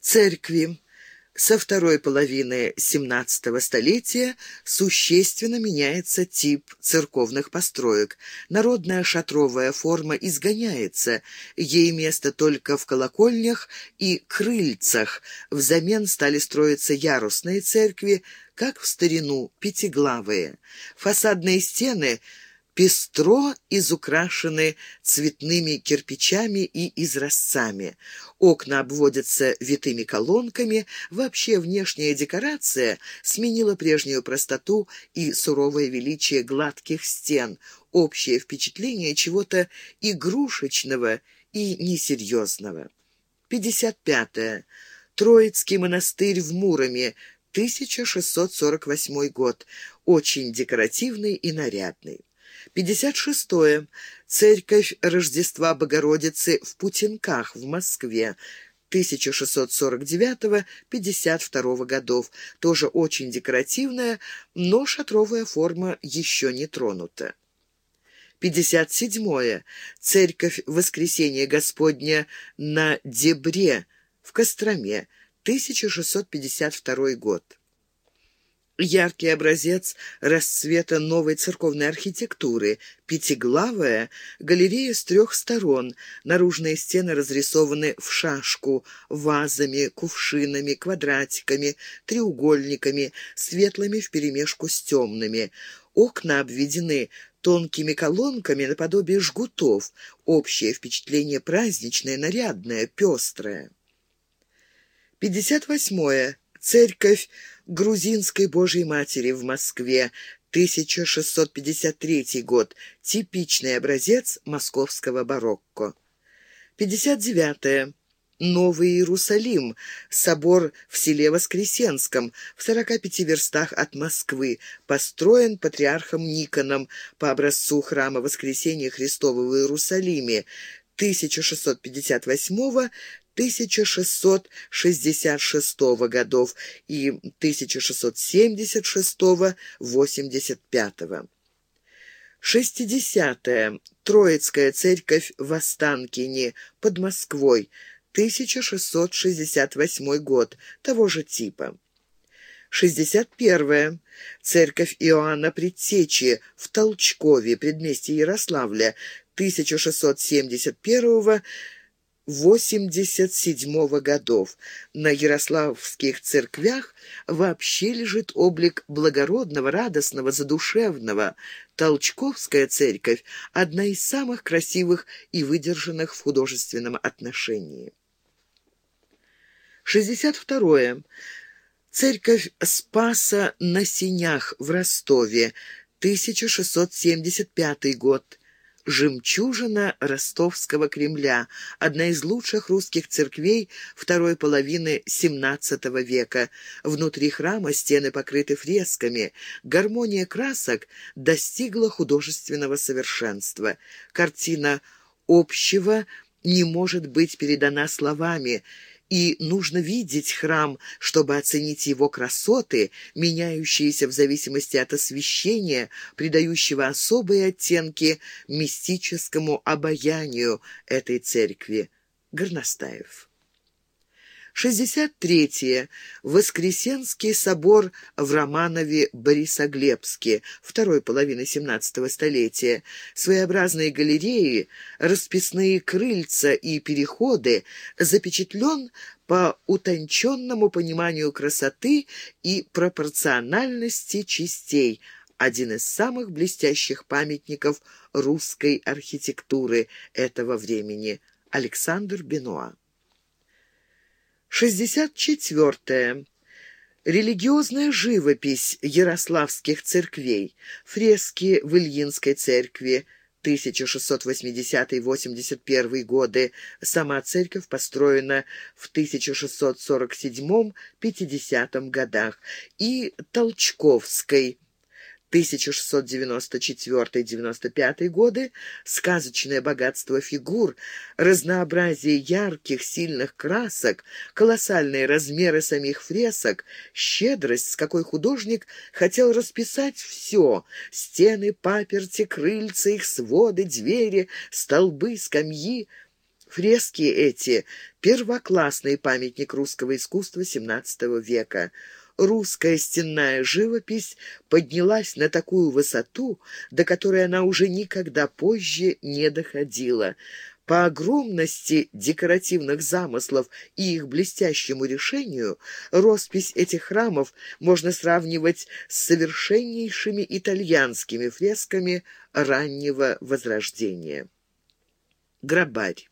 Церкви со второй половины XVII столетия существенно меняется тип церковных построек. Народная шатровая форма изгоняется, ей место только в колокольнях и крыльцах. Взамен стали строиться ярусные церкви, как в старину пятиглавые. Фасадные стены – пестро изукрашены цветными кирпичами и изразцами. Окна обводятся витыми колонками, вообще внешняя декорация сменила прежнюю простоту и суровое величие гладких стен, общее впечатление чего-то игрушечного и несерьезного. 55. -е. Троицкий монастырь в Муроме, 1648 год, очень декоративный и нарядный. 56. -е. Церковь Рождества Богородицы в Путинках в Москве. 1649-52 годов. Тоже очень декоративная, но шатровая форма еще не тронута. 57. -е. Церковь Воскресения Господня на Дебре в Костроме. 1652 год яркий образец расцвета новой церковной архитектуры, пятиглавая галерея с трех сторон, наружные стены разрисованы в шашку, вазами, кувшинами, квадратиками, треугольниками, светлыми вперемешку с темными. Окна обведены тонкими колонками наподобие жгутов. Общее впечатление праздничное, нарядное, пестрое. 58. Церковь Грузинской Божьей Матери в Москве, 1653 год. Типичный образец московского барокко. 59. -е. Новый Иерусалим, собор в селе Воскресенском, в 45 верстах от Москвы, построен патриархом Никоном по образцу храма Воскресения Христова в Иерусалиме 1658 1666 годов и 1676-85. 60. -е. Троицкая церковь в Останкине под Москвой, 1668 год, того же типа. 61. -е. Церковь Иоанна Предтечи в Толчкове, предместье Ярославля, 1671 года 87 годов. На ярославских церквях вообще лежит облик благородного, радостного, задушевного. Толчковская церковь – одна из самых красивых и выдержанных в художественном отношении. 62. Церковь Спаса на Синях в Ростове, 1675 год. «Жемчужина Ростовского Кремля», одна из лучших русских церквей второй половины XVII века. Внутри храма стены покрыты фресками. Гармония красок достигла художественного совершенства. Картина общего не может быть передана словами – и нужно видеть храм, чтобы оценить его красоты, меняющиеся в зависимости от освещения, придающего особые оттенки мистическому обаянию этой церкви. Горностаев. 63. Воскресенский собор в Романове-Борисоглебске, второй половины XVII столетия. Своеобразные галереи, расписные крыльца и переходы запечатлен по утонченному пониманию красоты и пропорциональности частей, один из самых блестящих памятников русской архитектуры этого времени. Александр Бенуа 64. Религиозная живопись ярославских церквей. Фрески в Ильинской церкви 1680-81 годы. Сама церковь построена в 1647-50 годах. И Толчковской 1694-95 годы, сказочное богатство фигур, разнообразие ярких, сильных красок, колоссальные размеры самих фресок, щедрость, с какой художник хотел расписать все — стены, паперти, крыльца, их своды, двери, столбы, скамьи — Фрески эти – первоклассный памятник русского искусства XVII века. Русская стенная живопись поднялась на такую высоту, до которой она уже никогда позже не доходила. По огромности декоративных замыслов и их блестящему решению роспись этих храмов можно сравнивать с совершеннейшими итальянскими фресками раннего Возрождения. Грабарь